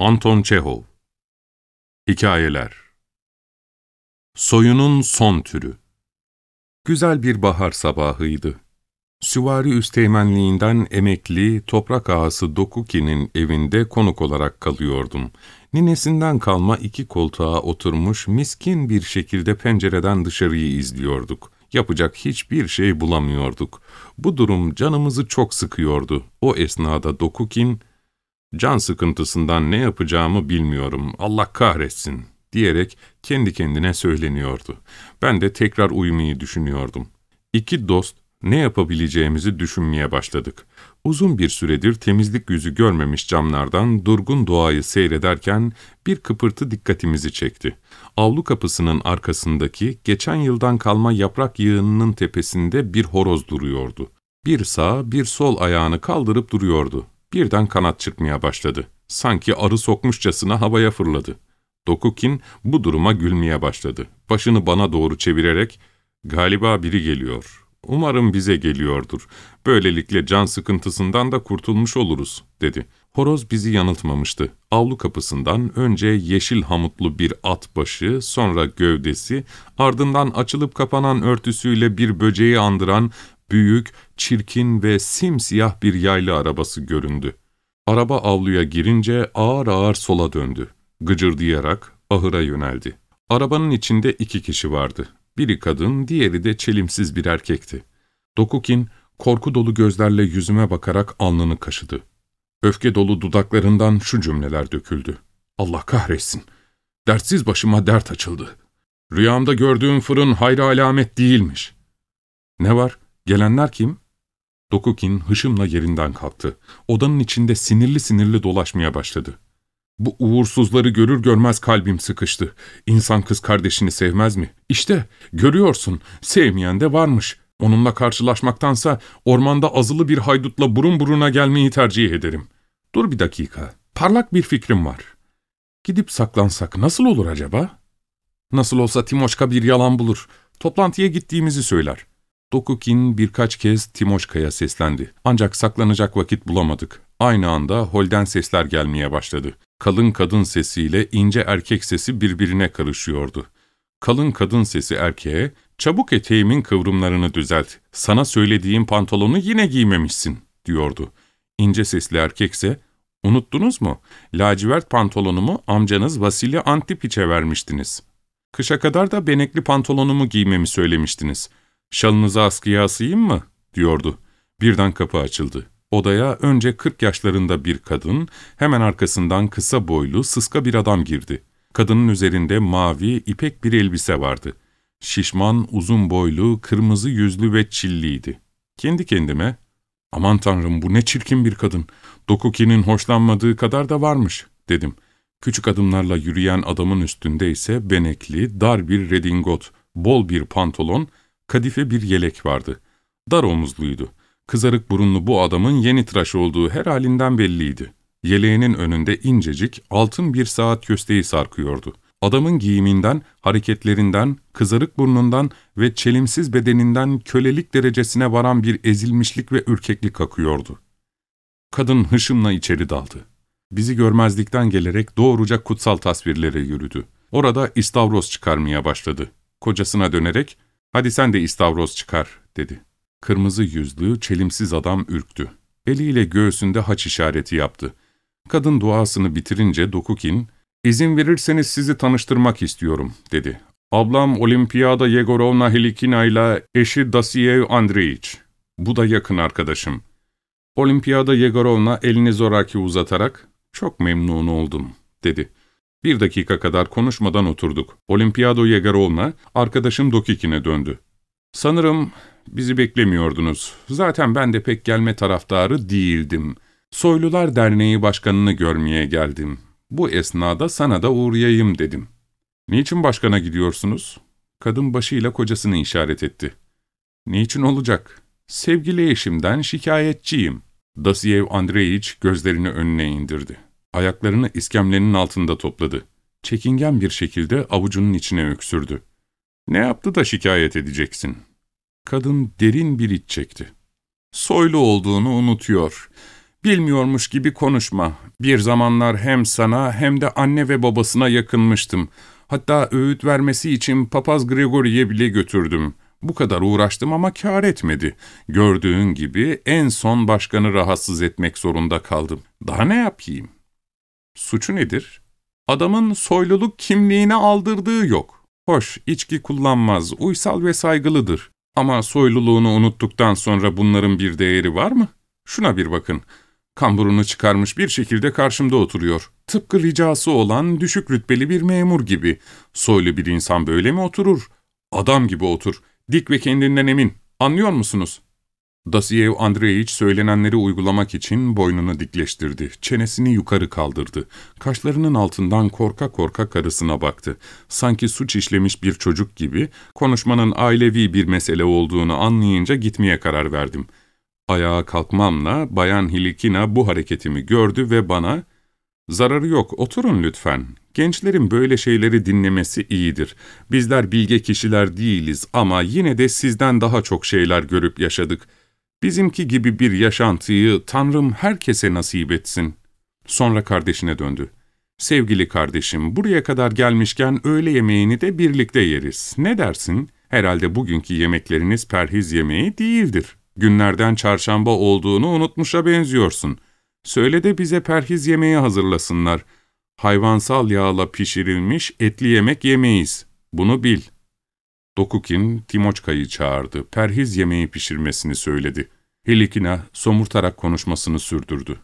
Anton Çehov Hikayeler Soyunun son türü Güzel bir bahar sabahıydı. Süvari üsteğmenliğinden emekli toprak ağası Dokuki'nin evinde konuk olarak kalıyordum. Ninesinden kalma iki koltuğa oturmuş miskin bir şekilde pencereden dışarıyı izliyorduk. Yapacak hiçbir şey bulamıyorduk. Bu durum canımızı çok sıkıyordu. O esnada Dokukin, Can sıkıntısından ne yapacağımı bilmiyorum, Allah kahretsin diyerek kendi kendine söyleniyordu. Ben de tekrar uyumayı düşünüyordum. İki dost ne yapabileceğimizi düşünmeye başladık. Uzun bir süredir temizlik yüzü görmemiş camlardan durgun doğayı seyrederken bir kıpırtı dikkatimizi çekti. Avlu kapısının arkasındaki geçen yıldan kalma yaprak yığınının tepesinde bir horoz duruyordu. Bir sağ bir sol ayağını kaldırıp duruyordu. Birden kanat çırpmaya başladı. Sanki arı sokmuşçasına havaya fırladı. Dokukin bu duruma gülmeye başladı. Başını bana doğru çevirerek, ''Galiba biri geliyor. Umarım bize geliyordur. Böylelikle can sıkıntısından da kurtulmuş oluruz.'' dedi. Horoz bizi yanıltmamıştı. Avlu kapısından önce yeşil hamutlu bir at başı, sonra gövdesi, ardından açılıp kapanan örtüsüyle bir böceği andıran büyük, çirkin ve simsiyah bir yaylı arabası göründü. Araba avluya girince ağır ağır sola döndü. Gıcırdayarak ahıra yöneldi. Arabanın içinde iki kişi vardı. Biri kadın, diğeri de çelimsiz bir erkekti. Dokukin, korku dolu gözlerle yüzüme bakarak alnını kaşıdı. Öfke dolu dudaklarından şu cümleler döküldü. Allah kahretsin! Dertsiz başıma dert açıldı. Rüyamda gördüğüm fırın hayra alamet değilmiş. Ne var? Gelenler kim? Dokukin hışımla yerinden kalktı. Odanın içinde sinirli sinirli dolaşmaya başladı. Bu uğursuzları görür görmez kalbim sıkıştı. İnsan kız kardeşini sevmez mi? İşte görüyorsun sevmeyen de varmış. Onunla karşılaşmaktansa ormanda azılı bir haydutla burun buruna gelmeyi tercih ederim. Dur bir dakika. Parlak bir fikrim var. Gidip saklansak nasıl olur acaba? Nasıl olsa Timoşka bir yalan bulur. Toplantıya gittiğimizi söyler. Dokukin birkaç kez Timoşka'ya seslendi. Ancak saklanacak vakit bulamadık. Aynı anda holden sesler gelmeye başladı. Kalın kadın sesiyle ince erkek sesi birbirine karışıyordu. Kalın kadın sesi erkeğe, ''Çabuk eteğimin kıvrımlarını düzelt, sana söylediğim pantolonu yine giymemişsin.'' diyordu. İnce sesli erkekse, ''Unuttunuz mu? Lacivert pantolonumu amcanız Vasili Antipiç'e vermiştiniz. Kışa kadar da benekli pantolonumu giymemi söylemiştiniz. ''Şalınızı askıya asayım mı?'' diyordu. Birden kapı açıldı. Odaya önce kırk yaşlarında bir kadın, hemen arkasından kısa boylu, sıska bir adam girdi. Kadının üzerinde mavi, ipek bir elbise vardı. Şişman, uzun boylu, kırmızı yüzlü ve çilliydi. Kendi kendime, ''Aman tanrım bu ne çirkin bir kadın, Dokuki'nin hoşlanmadığı kadar da varmış.'' dedim. Küçük adımlarla yürüyen adamın üstünde ise benekli, dar bir redingot, bol bir pantolon, kadife bir yelek vardı. Dar omuzluydu. Kızarık burunlu bu adamın yeni tıraş olduğu her halinden belliydi. Yeleğinin önünde incecik, altın bir saat kösteği sarkıyordu. Adamın giyiminden, hareketlerinden, kızarık burnundan ve çelimsiz bedeninden kölelik derecesine varan bir ezilmişlik ve ürkeklik akıyordu. Kadın hışımla içeri daldı. Bizi görmezlikten gelerek doğruca kutsal tasvirlere yürüdü. Orada istavroz çıkarmaya başladı. Kocasına dönerek, ''Hadi sen de istavroz çıkar.'' dedi. Kırmızı yüzlü, çelimsiz adam ürktü. Eliyle göğsünde haç işareti yaptı. Kadın duasını bitirince Dokukin, ''İzin verirseniz sizi tanıştırmak istiyorum.'' dedi. ''Ablam Olimpiyada Yegorovna Helikina ile eşi Dasiev Andreiç. Bu da yakın arkadaşım.'' Olimpiyada Yegorovna elini zoraki uzatarak, ''Çok memnun oldum.'' dedi. Bir dakika kadar konuşmadan oturduk. Olimpiyado Yegorovna, arkadaşım Dokikin'e döndü. ''Sanırım bizi beklemiyordunuz. Zaten ben de pek gelme taraftarı değildim. Soylular Derneği Başkanı'nı görmeye geldim. Bu esnada sana da uğrayayım dedim. Niçin başkana gidiyorsunuz? Kadın başıyla kocasını işaret etti. Niçin olacak? Sevgili eşimden şikayetçiyim. Dasiev Andreyiç gözlerini önüne indirdi. Ayaklarını iskemlenin altında topladı. Çekingen bir şekilde avucunun içine öksürdü. Ne yaptı da şikayet edeceksin? Kadın derin bir iç çekti. Soylu olduğunu unutuyor. Bilmiyormuş gibi konuşma. Bir zamanlar hem sana hem de anne ve babasına yakınmıştım. Hatta öğüt vermesi için papaz Gregori'ye bile götürdüm. Bu kadar uğraştım ama kâr etmedi. Gördüğün gibi en son başkanı rahatsız etmek zorunda kaldım. Daha ne yapayım? Suçu nedir? Adamın soyluluk kimliğine aldırdığı yok. Hoş, içki kullanmaz, uysal ve saygılıdır. Ama soyluluğunu unuttuktan sonra bunların bir değeri var mı? Şuna bir bakın. Kamburunu çıkarmış bir şekilde karşımda oturuyor. Tıpkı ricası olan düşük rütbeli bir memur gibi. Soylu bir insan böyle mi oturur? Adam gibi otur. Dik ve kendinden emin. Anlıyor musunuz? Dasiyev Andreevich söylenenleri uygulamak için boynunu dikleştirdi. Çenesini yukarı kaldırdı. Kaşlarının altından korka korka karısına baktı. Sanki suç işlemiş bir çocuk gibi konuşmanın ailevi bir mesele olduğunu anlayınca gitmeye karar verdim. Ayağa kalkmamla Bayan Hilikina bu hareketimi gördü ve bana ''Zararı yok, oturun lütfen. Gençlerin böyle şeyleri dinlemesi iyidir. Bizler bilge kişiler değiliz ama yine de sizden daha çok şeyler görüp yaşadık. Bizimki gibi bir yaşantıyı Tanrım herkese nasip etsin. Sonra kardeşine döndü. Sevgili kardeşim, buraya kadar gelmişken öğle yemeğini de birlikte yeriz. Ne dersin? Herhalde bugünkü yemekleriniz perhiz yemeği değildir. Günlerden çarşamba olduğunu unutmuşa benziyorsun. Söyle de bize perhiz yemeği hazırlasınlar. Hayvansal yağla pişirilmiş etli yemek yemeyiz. Bunu bil.'' Dokukin, Timoçka'yı çağırdı. Perhiz yemeği pişirmesini söyledi. Helikina somurtarak konuşmasını sürdürdü.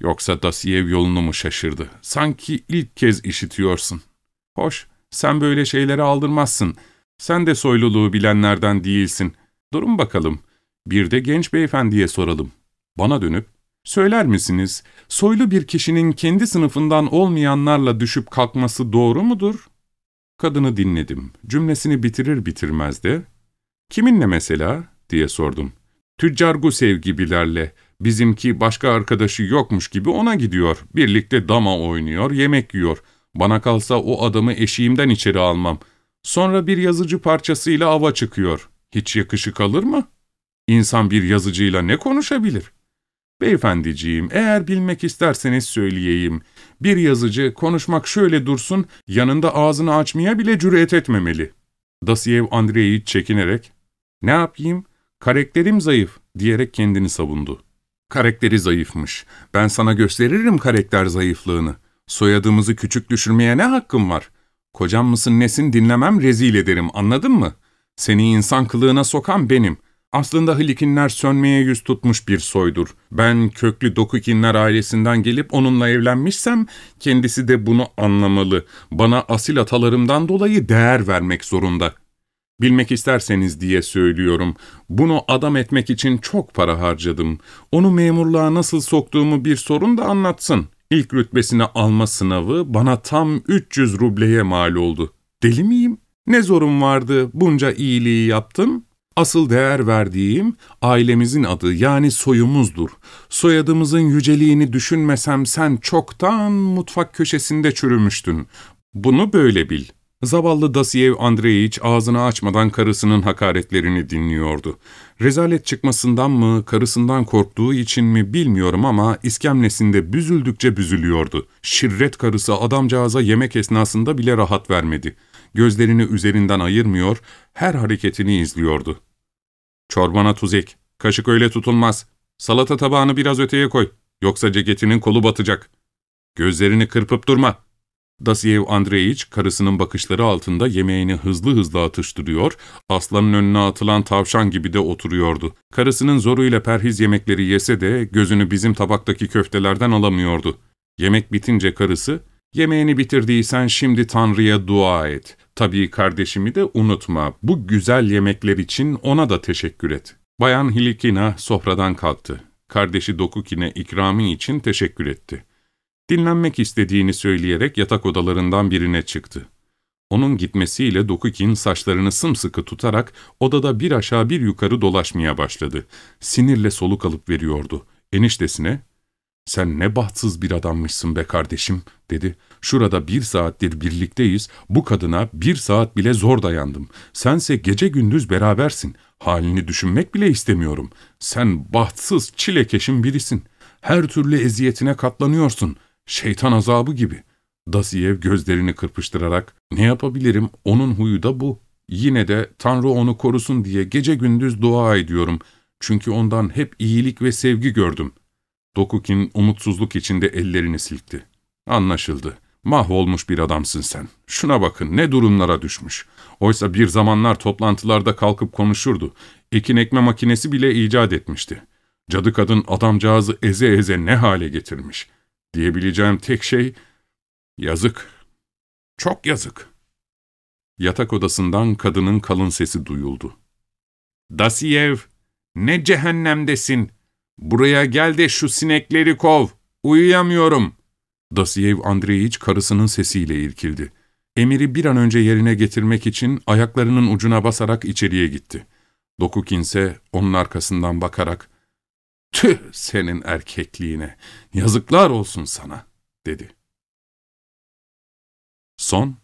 Yoksa Dasiyev yolunu mu şaşırdı? Sanki ilk kez işitiyorsun. Hoş, sen böyle şeyleri aldırmazsın. Sen de soyluluğu bilenlerden değilsin. Durun bakalım. Bir de genç beyefendiye soralım. Bana dönüp, söyler misiniz, soylu bir kişinin kendi sınıfından olmayanlarla düşüp kalkması doğru mudur? Kadını dinledim. Cümlesini bitirir bitirmez de, ''Kiminle mesela?'' diye sordum. ''Tüccar Gusev gibilerle. Bizimki başka arkadaşı yokmuş gibi ona gidiyor. Birlikte dama oynuyor, yemek yiyor. Bana kalsa o adamı eşiğimden içeri almam. Sonra bir yazıcı parçasıyla ava çıkıyor. Hiç yakışık alır mı? İnsan bir yazıcıyla ne konuşabilir?'' Beyefendiciğim, eğer bilmek isterseniz söyleyeyim. Bir yazıcı konuşmak şöyle dursun, yanında ağzını açmaya bile cüret etmemeli. Dasiyev Andreyiç çekinerek, ''Ne yapayım? Karakterim zayıf.'' diyerek kendini savundu. Karakteri zayıfmış. Ben sana gösteririm karakter zayıflığını. Soyadımızı küçük düşürmeye ne hakkım var? Kocam mısın nesin dinlemem rezil ederim anladın mı? Seni insan kılığına sokan benim. Aslında Hlikinler sönmeye yüz tutmuş bir soydur. Ben köklü Dokukinler ailesinden gelip onunla evlenmişsem kendisi de bunu anlamalı. Bana asil atalarımdan dolayı değer vermek zorunda. Bilmek isterseniz diye söylüyorum. Bunu adam etmek için çok para harcadım. Onu memurluğa nasıl soktuğumu bir sorun da anlatsın. İlk rütbesini alma sınavı bana tam 300 rubleye mal oldu. Deli miyim? Ne zorum vardı bunca iyiliği yaptım? Asıl değer verdiğim ailemizin adı yani soyumuzdur. Soyadımızın yüceliğini düşünmesem sen çoktan mutfak köşesinde çürümüştün. Bunu böyle bil. Zavallı Dasiyev Andreyiç ağzını açmadan karısının hakaretlerini dinliyordu. Rezalet çıkmasından mı, karısından korktuğu için mi bilmiyorum ama iskemlesinde büzüldükçe büzülüyordu. Şirret karısı adamcağıza yemek esnasında bile rahat vermedi. Gözlerini üzerinden ayırmıyor, her hareketini izliyordu. Çorbana tuz ek. Kaşık öyle tutulmaz. Salata tabağını biraz öteye koy. Yoksa ceketinin kolu batacak. Gözlerini kırpıp durma. Dasiyev Andreyiç karısının bakışları altında yemeğini hızlı hızlı atıştırıyor, aslanın önüne atılan tavşan gibi de oturuyordu. Karısının zoruyla perhiz yemekleri yese de gözünü bizim tabaktaki köftelerden alamıyordu. Yemek bitince karısı, ''Yemeğini bitirdiysen şimdi Tanrı'ya dua et. Tabii kardeşimi de unutma. Bu güzel yemekler için ona da teşekkür et. Bayan Hilikina sofradan kalktı. Kardeşi Dokukin'e ikramı için teşekkür etti. Dinlenmek istediğini söyleyerek yatak odalarından birine çıktı. Onun gitmesiyle Dokukin saçlarını sımsıkı tutarak odada bir aşağı bir yukarı dolaşmaya başladı. Sinirle soluk alıp veriyordu. Eniştesine, ''Sen ne bahtsız bir adammışsın be kardeşim.'' dedi. ''Şurada bir saattir birlikteyiz, bu kadına bir saat bile zor dayandım. Sense gece gündüz berabersin, halini düşünmek bile istemiyorum. Sen bahtsız, çilekeşin birisin. Her türlü eziyetine katlanıyorsun. Şeytan azabı gibi. Dasiyev gözlerini kırpıştırarak, ne yapabilirim, onun huyu da bu. Yine de Tanrı onu korusun diye gece gündüz dua ediyorum. Çünkü ondan hep iyilik ve sevgi gördüm. Dokukin umutsuzluk içinde ellerini silkti. Anlaşıldı. Mahvolmuş bir adamsın sen. Şuna bakın ne durumlara düşmüş. Oysa bir zamanlar toplantılarda kalkıp konuşurdu. Ekin ekme makinesi bile icat etmişti. Cadı kadın adamcağızı eze eze ne hale getirmiş. Diyebileceğim tek şey, yazık. Çok yazık. Yatak odasından kadının kalın sesi duyuldu. Dasiyev, ne cehennemdesin? Buraya gel de şu sinekleri kov. Uyuyamıyorum. Dasiyev Andreyiç karısının sesiyle irkildi. Emiri bir an önce yerine getirmek için ayaklarının ucuna basarak içeriye gitti. Dokukin ise onun arkasından bakarak, ''Tüh senin erkekliğine, yazıklar olsun sana.'' dedi. Son